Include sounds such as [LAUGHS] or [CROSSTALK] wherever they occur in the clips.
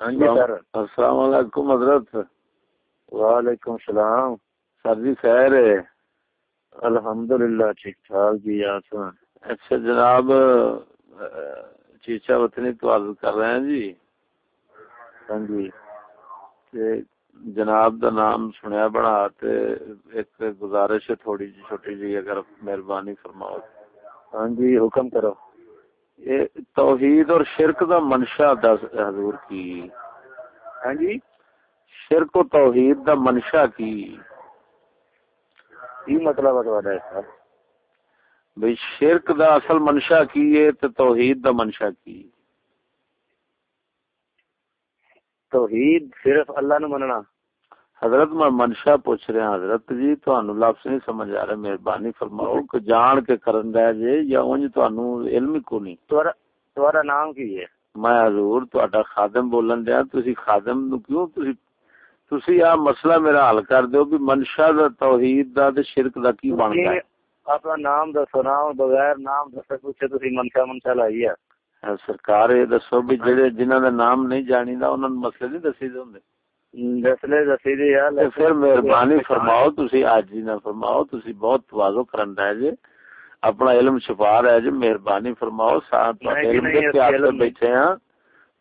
ہاں جی سر۔ السلام علیکم حضرت۔ وعلیکم السلام۔ سر جی خیر ہے۔ الحمدللہ ٹھیک ٹھاک جی آسان اچھا جناب چیچا وطنی تو عرض کر رہے ہیں جی؟ ہاں جی۔ جناب دا نام سنیا بڑا تے ایک گزارش ہے تھوڑی جی چھوٹی جی اگر مہربانی فرماؤ۔ ہاں جی حکم کرو۔ توحید اور شرک دا منشا دس حضور کی۔ ہاں جی۔ شرک و توحید دا منشا کی۔ کی مطلب ہے کا بھئی شرک دا اصل منشا کی ہے تے توحید دا منشا کی۔ توحید صرف اللہ نو مننا۔ حضرت میں منشا پوچھ رہا حضرت جی تانوں لفظ نہیں سمجھ آ رہا مہربانی فرماؤ کہ جان کے کرن دے جے یا اونج تانوں علم کو نہیں۔ تہاڈا نام کی ہے؟ میں حضور تہاڈا خادم بولن دیا تسی خادم نو کیوں؟ تسی تسی آ مسئلہ میرا حل کر دیو کہ منشا دا توحید دا تے شرک دا کی بندا ہے اپنا نام دسو نام بغیر نام دسے پوچھے تسی منشا منشا لائی ہے۔ اے سرکار یہ دسو بھی جڑے جنہاں دا نام نہیں جانی دا انہاں مسئلے نہیں دسی دے ہوندے۔ دسلے تے پھر مہربانی فرماؤ تسی نہ فرماؤ تسی بہت تواضع جے اپنا علم چھپا رہے جے مہربانی فرماؤ ساتھ جی، علم دے پیار۔ بیٹھے ہیں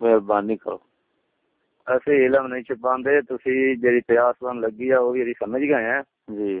مہربانی کرو اسی علم نہیں چھپاندے تسی جڑی پیاس لگی ہے وہ بھی سمجھ گئے ہیں جی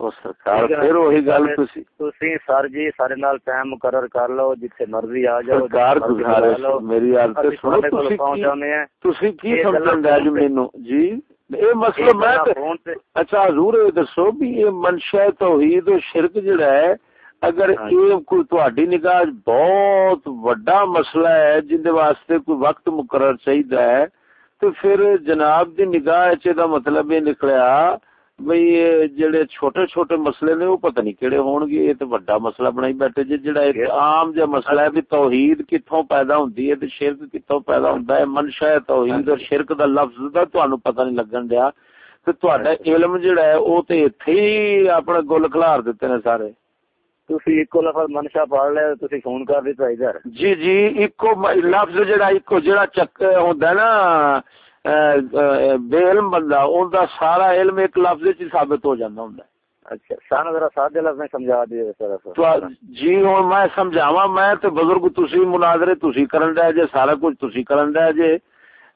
سر جی, جی, جی، اچھا شرک جڑا ہے اگر نگاہ بہت وڈا مسئلہ ہے جن واسطے کوئی وقت مقرر چاہیے تو پھر جناب دی نگاہ چے مطلب یہ نکلیا بھئی جڑے چھوٹے چھوٹے مسئلے نے وہ پتہ نہیں کیڑے ہون گے یہ تے بڑا مسئلہ بنائی بیٹھے جے جڑا ایک عام جا مسئلہ ہے بھی توحید کتھوں پیدا ہوندی ہے تے شرک کتھوں پیدا ہوندا ہے منشا توحید اور شرک دا لفظ دا تانوں پتہ نہیں لگن دیا تے تہاڈا علم جڑا ہے او تے ایتھے ہی اپنا گل کھلار دیتے نے سارے تسی ایکو لفظ منشا پڑھ لے تسی فون کر دیتا ادھر جی جی اکو م- لفظ جڑا اکو جڑا چک ہوندا ہے نا بے علم بندہ اون دا سارا علم ایک لفظ ہی ثابت ہو جاندا ہوندا ہے۔ اچھا سانو ذرا سادے لفظ میں سمجھا دیے سر تو آ- جی ہوں میں سمجھاواں میں تے بزرگ تسی مناظرے تسی کرن دے جے سارا کچھ تسی کرن دے جے۔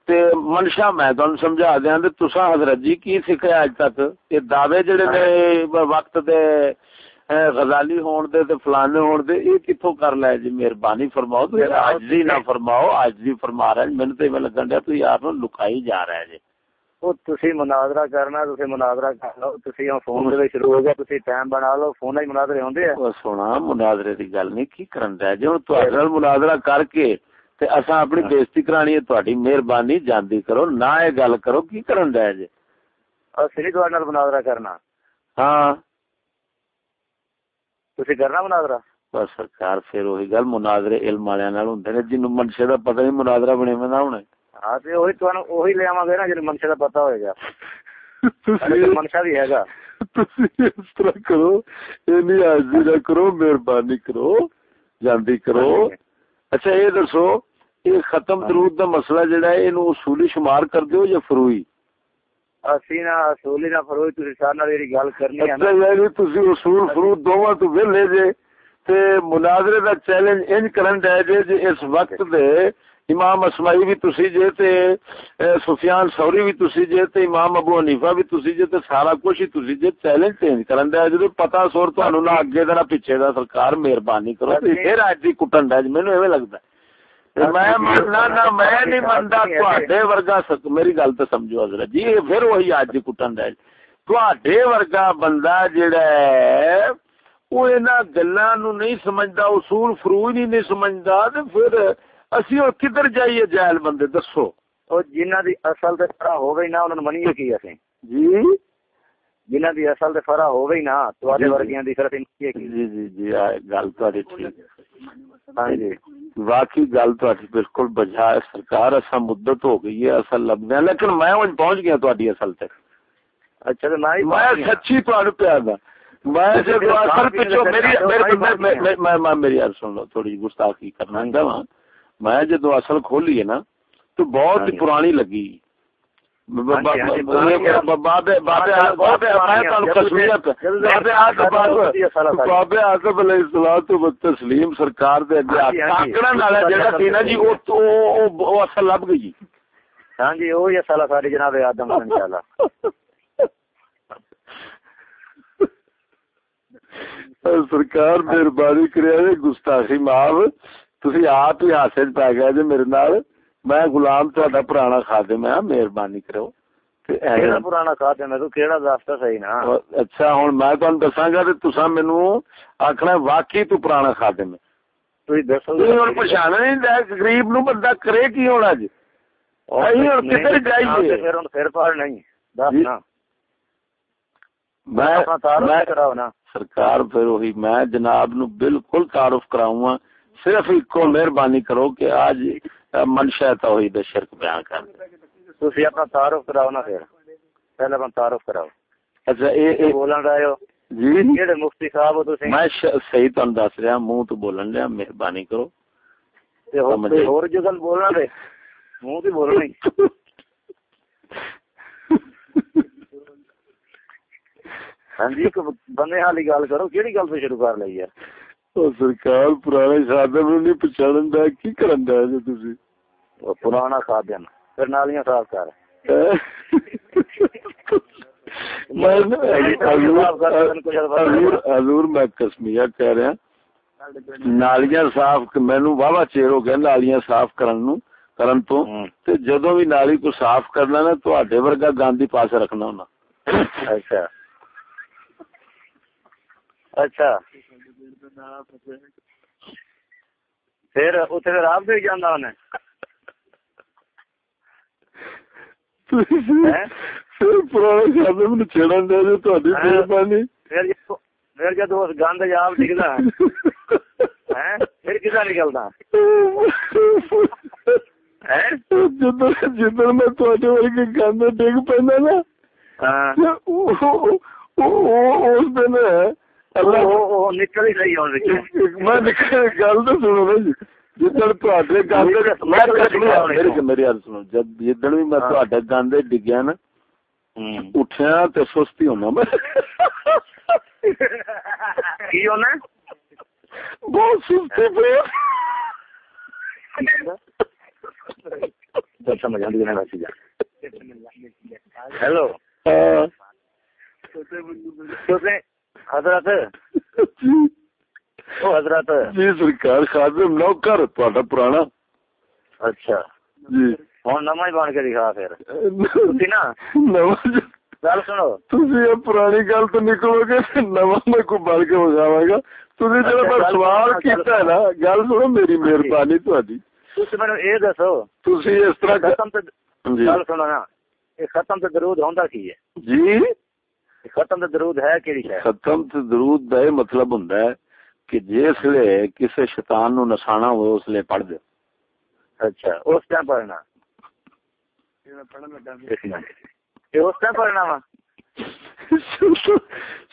تے منشا میں تانوں سمجھا دیاں تے تساں حضرت جی کی سکھیا اج تک؟ یہ دعوے جڑے نے وقت دے غزالی ہون دے تے فلانے ہون دے یہ کتھوں کر لے جی؟ مہربانی فرماؤ تو عاجزی نہ فرماؤ عاجزی فرما رہا ہے مینوں تے میں لگن دیا تو یار نو لکائی جا رہا ہے جی۔ وہ تسی مناظرہ کرنا تسی مناظرہ کر لو۔ تسی ہن فون دے شروع ہو گیا تسی ٹائم بنا لو۔ فون وچ مناظرے ہوندے ہیں وہ سونا مناظرے دی گل نہیں کی کرن دے جے ہن تہاڈے نال مناظرہ کر کے تے اساں اپنی بےزتی کرانی ہے تہاڈی مہربانی جاندی کرو۔ نہ اے گل کرو کی کرن دے جے اسی تہاڈے نال مناظرہ کرنا۔ ہاں۔ تسی کرنا مناظرہ بس سرکار پھر وہی گل مناظرے علم والے نال ہوندے نے جنوں منشے دا پتہ نہیں مناظرہ بنے میں نہ ہونا ہاں تے وہی تانوں وہی لے آواں گے نا جن منشا دا پتہ ہوئے گا سارے تے منشا بھی ہے گا تسی اس طرح کرو اینی عاجزی نہ کرو مہربانی کرو جاندی کرو اچھا یہ دسو یہ ختم درود دا مسئلہ جڑا ہے اینو اصولی شمار کر دیو یا فروئی اسی نا اصولی نا فروئی تسی سارے نال جڑی گل کرنی ہے اچھا نا یعنی تسی اصول فروغ دوواں تو ویلے جے تے مناظرے دا چیلنج انج کرن دے جے جے اس وقت دے امام اسماعی بھی تسی جے تے سفیان ثوری بھی تسی جے تے امام ابو حنیفہ بھی تسی جے تے سارا کچھ ہی تسی جے چیلنج چینج کرن دے۔ جے پتہ سور تانوں نہ اگے دا نہ پیچھے دا سرکار مہربانی کرو تے پھر اج دی کٹن دے مینوں ایویں لگدا ہے۔ تے میں مننا نہ میں نہیں مندا تواڈے ورگا سک- میری گل تے سمجھو حضرت جی یہ پھر وہی اج دی کٹن دے تواڈے ورگا بندہ جڑا ہے وہ انہاں گلاں نو نہیں سمجھدا اصول فروغ ہی نہیں سمجھدا تے پھر اسی اور کدھر جائیے جاہل بندے دسو او جنہاں دی اصل تے فرا ہوے نا انہاں نوں منیے کی اسی جی جنہاں دی اصل تے فرا ہوے نا جی، تواڈے جی۔ ورگیاں دی کی جی جی جی گل ٹھیک ہے ہاں جی واقعی گل تہاڈی بالکل بجا ہے سرکار اسا مدت ہو گئی ہے اصل لبنے لیکن میں ہن پہنچ گیا تہاڈی اصل تک اچھا میں۔ سچی تہاڈ پیار دا میں جب پچھو لیتے میری میں- میری سن لو تھوڑی گستاخی کرنا ہاں۔ چاہواں میں جدو اصل کھولی ہے نا تو بہت ہاں جی۔ پرانی لگی بابے علیہ تسلیم سرکار دے اگے۔ آکڑن والا جڑا سی نا جی وہ تو وہ- وہ اصل لب گئی۔ ہاں جی وہی سال ساری جناب آدم سرکار مہربانی کرے گستاخی معاف تسی آپ ہی ہاسے پی گئے جی میرے نال۔ میں غلام تہاڈا پرانا خادم ہاں مہربانی کرو۔ کیڑا پرانا کھاتے میں تو کیڑا دستا صحیح نا؟ اچھا ہن میں تانوں دساں گا تے تساں مینوں آکھنا واقعی تو پرانا خادم ہے۔ تسی دسو تسی ہن پہچانا نہیں دے غریب نو بندہ کرے کی ہونا جی نہیں، اور کدھر جائیے؟ تے پھر ہن پھر پار نہیں دس۔ نا۔ میں اپنا تعارف میں کراؤ نا۔ سرکار پھر وہی میں جناب نو بالکل تعارف کراؤں گا۔ صرف ایک کو مہربانی کرو کہ آج منشا توحید شرک بیان کر دے۔ تسی اپنا تعارف کراؤ نا پھر۔ پہلے اپنا تعارف کراؤ۔ اچھا ہو؟ جی؟ کیڑے مفتی صاحب ہو تسی؟ میں ش- صحیح تہن دس رہا منہ تو بولن رہا مہربانی کرو۔ تے ہور سمجھ کوئی گئی۔ ہور جو گل ہاں جی بندے والی گل کرو او سرکار پرانے خادم نو نہیں پہچانن دا کی کرن دا جی تسی وہ پرانا خادم پھر نالیاں صاف کر میں حضور میں قسمیہ کہہ رہا نالیاں صاف مینو واہ چیر ہو گیا نالیاں صاف کرن نو کرن تو۔ تے جدوں بھی نالی کو صاف کرنا نا تواڈے ورگا گاندھی پاس رکھنا ہونا اچھا اچھا پھر اتنے پھر آپ بھی جانا انہیں ہیں؟ پھر پرانے خادم نو چھڑن دے جو تہاڈی۔ مہربانی پھر جب پھر جب اس گند جاب ڈگنا ہے۔ پھر کسا نکلتا ہے؟ جدوں جدوں میں ورگے گاندھی ڈگ پیندا نا ہاں۔ اس دن نکل ہی ہوں وچوں میں نکل گل تو سنو جی جدن تواڈے گاندے میری گل سنو جد جدن بھی میں۔ تواڈے گاندے ڈگیا نا۔ اٹھیا تے سستی ہونا میں کی ہونا بہت سستی پہ جب سمجھ ویسی جا ہیلو حضرت؟ او حضرت۔ جی سرکار خادم نوکر تواڈا پرانا۔ اچھا۔ جی۔ ہوں نواں بن کے دکھا پھر۔ تسی نا نواں گل سنو۔ تسی پرانی گل تو نکلو گے نواں میں بل کے بگاواں گا۔ تسی جڑا اچھا، میں گل سوال کیتا ہے نا گل سنو میری مہربانی تہاڈی تسی مینوں اے دسو۔ تسی اس طرح تے جی گل سنو نا۔ یہ ختم تے درود ہوندا کی ہے؟ جی۔ ختم تے درود ہے کیڑی شے؟ ختم تے درود دا مطلب ہوندا ہے کہ جس لے کسے شیطان نو نسانا ہوئے اس لے پڑھ دے۔ اچھا اس ٹائم پڑھنا۔ اس ٹائم پڑھنا وا۔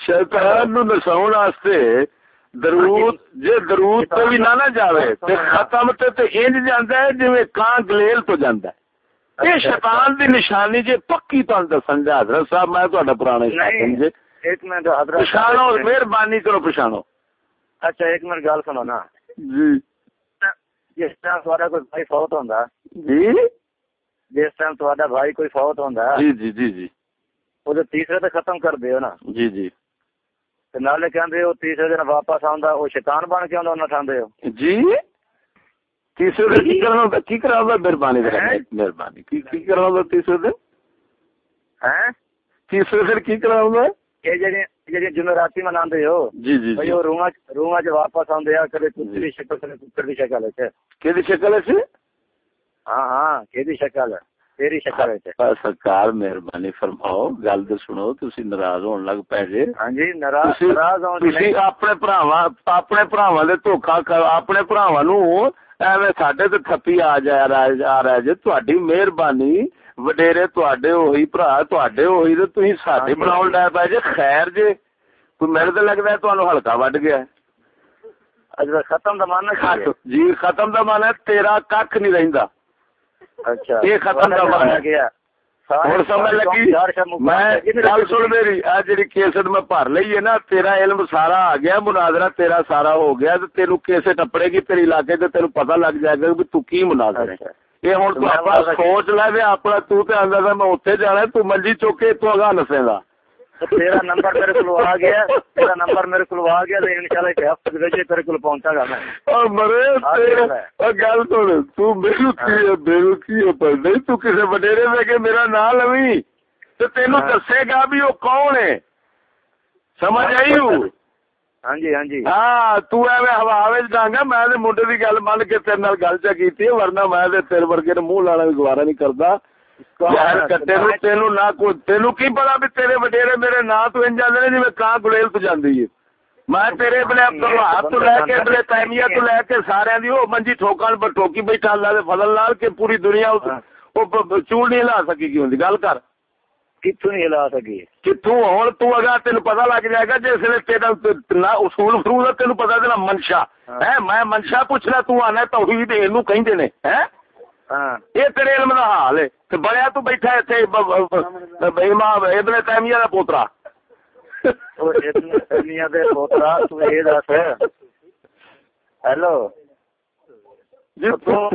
شیطان نو نساون واسطے درود جے درود تے بھی نہ نہ جاوے تے ختم تے تے انج جاندا ہے جویں کاں گلیل تو جاندا ہے۔ یہ شیطان دی نشانی جے پکی تان دسن دے حضرت صاحب میں تہاڈا پرانا شاگرد جے۔ ایک منٹ حضرت پچھانو مہربانی کرو پچھانو اچھا ایک منٹ گل سنو نا۔ جی۔ جس ٹائم تھوڑا کوئی بھائی فوت ہوندا جی؟ جس ٹائم تھوڑا بھائی کوئی فوت ہوندا جی جی جی جی۔ وہ تیسرے تے ختم کر دیو نا۔ جی جی۔ تے نالے کہندے او تیسرے دن واپس آوندا او شیطان بن کے آوندا انہاں ٹھاندے ہو۔ جی؟ تیسرے دن کی کرنا ہوتا کی کرنا ہوتا مہربانی کرنا ہیں؟ مہربانی کی کی کرنا ہوتا تیسرے دن ہیں تیسرے دن کی کرنا ہوتا یہ جڑی جڑی جمعراتی مناندے ہو جی جی بھئی جی او روما روما چ واپس آندے آ کدے کتے دی شکل کدے کتے دی شکل ہے کہ شکل ہے سی ہاں ہاں کیدی شکل ہے ਤੇਰੀ ਸ਼ਕਲ ਵਿੱਚ ਪਰ ਸਰਕਾਰ ਮਿਹਰਬਾਨੀ ਫਰਮਾਓ ਗੱਲ ਤੇ ਸੁਣੋ ਤੁਸੀਂ ਨਾਰਾਜ਼ ਹੋਣ ਲੱਗ ਪੈ ਜੇ ਹਾਂਜੀ ਨਾਰਾਜ਼ ਤੁਸੀਂ ਨਾਰਾਜ਼ ਆਉਣ ਦੀ ਤੁਸੀਂ ਆਪਣੇ ਭਰਾਵਾਂ ਆਪਣੇ ਭਰਾਵਾਂ ਦੇ ਧੋਖਾ ਕਰ- ਆਪਣੇ ਭਰਾਵਾਂ ਨੂੰ ایویں تھپی آ جا رہا جے تہاڈی مہربانی وڈیرے تہاڈے ہوئی بھرا تہاڈے ہوئی تے تسی ساڈے بناون لگ پئے جے خیر جے کوئی میرے تے لگدا ہے تانوں ہلکا وڈ گیا ختم دا معنی جی ختم دا معنی ہے تیرا ککھ نہیں رہندا اچھا یہ ختم دا معنی ہے ہوں سمجھ لگی؟ میں گل سن میری آ جی کیسٹ میں بھر لئی ہے نا تیرا علم سارا آ گیا مناظرہ تیرا سارا ہو گیا تو تینو کیسٹ اپڑے گی تیرے علاقے سے تینو پتہ لگ جائے گا کہ تو کی مناظر ہے۔ یہ ہوں تو اپنا سوچ لے اپنا تو تے اندر میں اتنے جانا تو منجی چوکے تو اگاں نسے گا تو تیرا نمبر میرے کو آ گیا تیرا نمبر میرے کو آ گیا تو انشاءاللہ ایک ہفتے وچ تیرے کو پہنچا گا میں۔ او مرے او گل سن تو میرے ہاں۔ کی میرے کی پر نہیں تو کسے وڈیرے میں کہ میرا نام لوی۔ تے تینو ہاں۔ دسے گا بھی او کون ہے۔ سمجھ آئی ہاں جی، جی۔ ہوں میں ورنہ میں منہ لانا بھی گوارا نہیں کرتا تین فضل لال کہ پوری دنیا چول نہیں ہلا سکی گل کر۔ کتھوں نہیں لگ جائے گا جس اصول فروض تینو پتہ تے منشا۔ ہے میں منشا پوچھنا تنا تو انا ہاں۔ یہ تیرے علم دا حال ہے۔ بڑیا تو بیٹھا ابن تیمیہ دا پوترا۔ [LAUGHS] ہیلو۔ جی، تو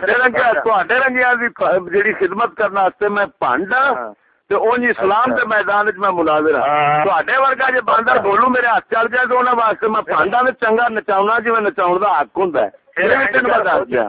رنگیا رنگیا دی خدمت کرنے میں پانڈا۔ تے اون اسلام دے میدان وچ میں مناظر ہاں۔ باندر بولوں میرے ہاتھ چل جائے تے انہاں واسطے میں پاندا وچ چنگا نچاونا جویں جی، نچاون دا حق ہوندا ہے۔ تیرے وچ تینوں بتا دیا